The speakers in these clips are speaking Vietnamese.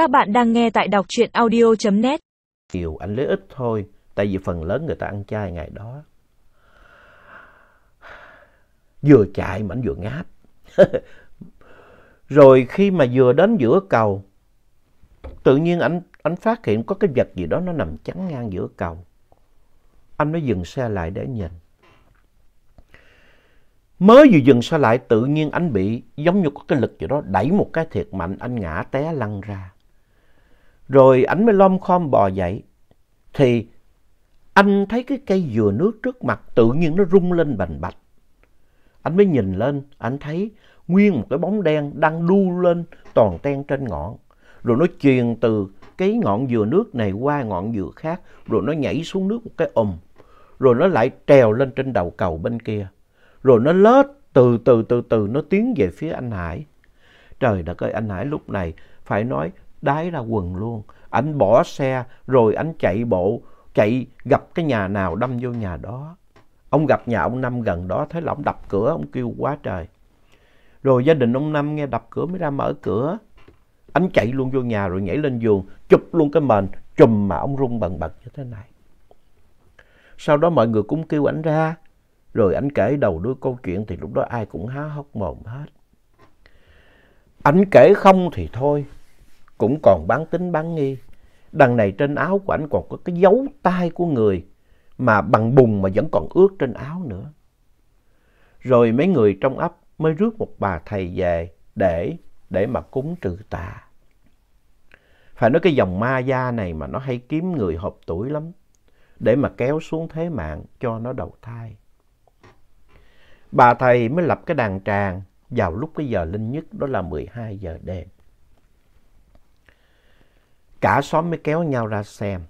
Các bạn đang nghe tại đọc truyện audio.net. Nhiều anh lấy ít thôi, tại vì phần lớn người ta ăn chay ngày đó. Vừa chạy mà anh vừa ngáp. Rồi khi mà vừa đến giữa cầu, tự nhiên anh anh phát hiện có cái vật gì đó nó nằm chắn ngang giữa cầu. Anh mới dừng xe lại để nhìn. Mới vừa dừng xe lại tự nhiên anh bị giống như có cái lực gì đó đẩy một cái thiệt mạnh anh ngã té lăn ra. Rồi anh mới lom khom bò dậy. Thì anh thấy cái cây dừa nước trước mặt tự nhiên nó rung lên bành bạch. Anh mới nhìn lên, anh thấy nguyên một cái bóng đen đang đu lên toàn ten trên ngọn. Rồi nó truyền từ cái ngọn dừa nước này qua ngọn dừa khác. Rồi nó nhảy xuống nước một cái ùm. Rồi nó lại trèo lên trên đầu cầu bên kia. Rồi nó lết từ từ từ từ nó tiến về phía anh Hải. Trời đất ơi anh Hải lúc này phải nói đái ra quần luôn. Anh bỏ xe rồi anh chạy bộ, chạy gặp cái nhà nào đâm vô nhà đó. Ông gặp nhà ông Năm gần đó, thấy là ông đập cửa, ông kêu quá trời. Rồi gia đình ông Năm nghe đập cửa mới ra mở cửa. Anh chạy luôn vô nhà rồi nhảy lên giường, chụp luôn cái mền, chùm mà ông rung bần bật như thế này. Sau đó mọi người cũng kêu anh ra. Rồi anh kể đầu đuôi câu chuyện thì lúc đó ai cũng há hốc mồm hết. Anh kể không thì thôi, cũng còn bán tính bán nghi. Đằng này trên áo của anh còn có cái dấu tay của người mà bằng bùn mà vẫn còn ướt trên áo nữa. Rồi mấy người trong ấp mới rước một bà thầy về để để mà cúng trừ tà. Phải nói cái dòng ma gia này mà nó hay kiếm người hợp tuổi lắm, để mà kéo xuống thế mạng cho nó đầu thai. Bà thầy mới lập cái đàn tràng vào lúc cái giờ linh nhất, đó là 12 giờ đêm. Cả xóm mới kéo nhau ra xem.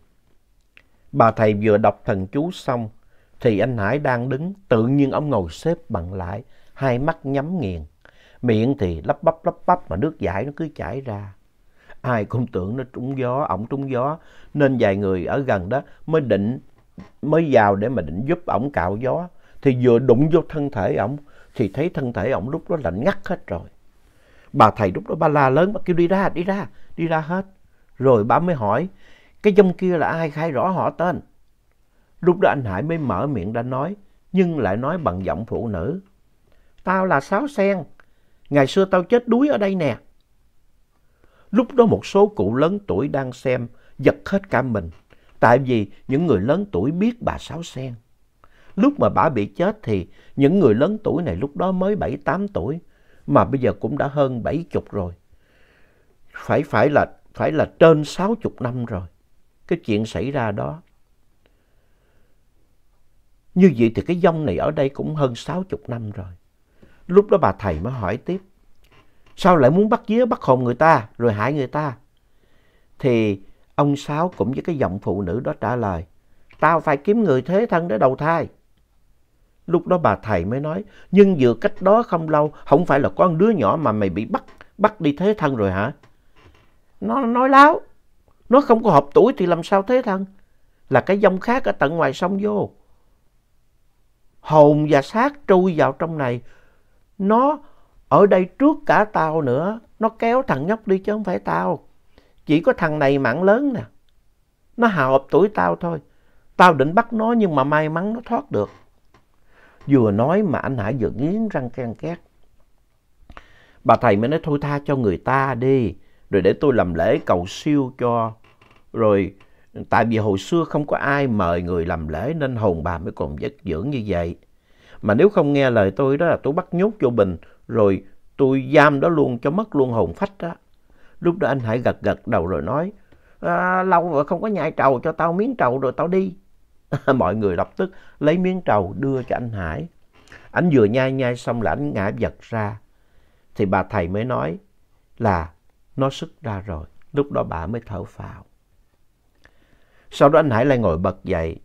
Bà thầy vừa đọc thần chú xong thì anh Hải đang đứng tự nhiên ông ngồi xếp bằng lại, hai mắt nhắm nghiền. Miệng thì lắp bắp lắp bắp mà nước giải nó cứ chảy ra. Ai cũng tưởng nó trúng gió, ổng trúng gió nên vài người ở gần đó mới định mới vào để mà định giúp ổng cạo gió thì vừa đụng vô thân thể ổng thì thấy thân thể ổng lúc đó lạnh ngắt hết rồi. Bà thầy lúc đó ba la lớn bà kêu đi ra, đi ra, đi ra hết. Rồi bà mới hỏi, cái dông kia là ai khai rõ họ tên. Lúc đó anh Hải mới mở miệng ra nói, nhưng lại nói bằng giọng phụ nữ. Tao là Sáu Sen, ngày xưa tao chết đuối ở đây nè. Lúc đó một số cụ lớn tuổi đang xem, giật hết cả mình. Tại vì những người lớn tuổi biết bà Sáu Sen. Lúc mà bà bị chết thì những người lớn tuổi này lúc đó mới 7-8 tuổi, mà bây giờ cũng đã hơn 70 rồi. Phải phải là phải là trên 60 năm rồi. Cái chuyện xảy ra đó. Như vậy thì cái dông này ở đây cũng hơn 60 năm rồi. Lúc đó bà thầy mới hỏi tiếp. Sao lại muốn bắt dế bắt hồn người ta rồi hại người ta? Thì ông Sáu cũng với cái giọng phụ nữ đó trả lời. Tao phải kiếm người thế thân để đầu thai. Lúc đó bà thầy mới nói, nhưng vừa cách đó không lâu, không phải là con đứa nhỏ mà mày bị bắt, bắt đi thế thân rồi hả? Nó nói láo, nó không có hợp tuổi thì làm sao thế thân? Là cái dông khác ở tận ngoài sông vô. Hồn và xác trôi vào trong này, nó ở đây trước cả tao nữa, nó kéo thằng nhóc đi chứ không phải tao. Chỉ có thằng này mạng lớn nè, nó hợp tuổi tao thôi. Tao định bắt nó nhưng mà may mắn nó thoát được. Vừa nói mà anh Hải vừa nghiến răng ken két. Bà thầy mới nói thôi tha cho người ta đi. Rồi để tôi làm lễ cầu siêu cho. Rồi tại vì hồi xưa không có ai mời người làm lễ nên hồn bà mới còn vất dưỡng như vậy. Mà nếu không nghe lời tôi đó là tôi bắt nhốt vô bình. Rồi tôi giam đó luôn cho mất luôn hồn phách đó. Lúc đó anh Hải gật gật đầu rồi nói. À, lâu rồi không có nhai trầu cho tao miếng trầu rồi tao đi. Mọi người lập tức lấy miếng trầu đưa cho anh Hải. Anh vừa nhai nhai xong là anh ngã vật ra. Thì bà thầy mới nói là nó sức ra rồi. Lúc đó bà mới thở phào. Sau đó anh Hải lại ngồi bật dậy.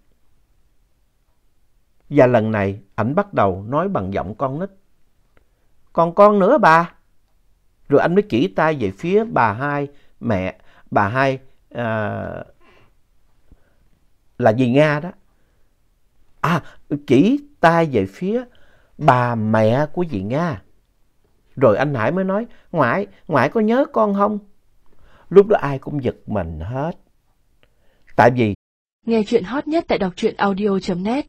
Và lần này ảnh bắt đầu nói bằng giọng con nít. Còn con nữa bà. Rồi anh mới chỉ tay về phía bà hai, mẹ, bà hai, uh, là dì Nga đó. À, chỉ tay về phía bà mẹ của dì Nga. Rồi anh Hải mới nói, ngoại, ngoại có nhớ con không? Lúc đó ai cũng giật mình hết. Tại vì Nghe chuyện hot nhất tại đọc truyện audio.net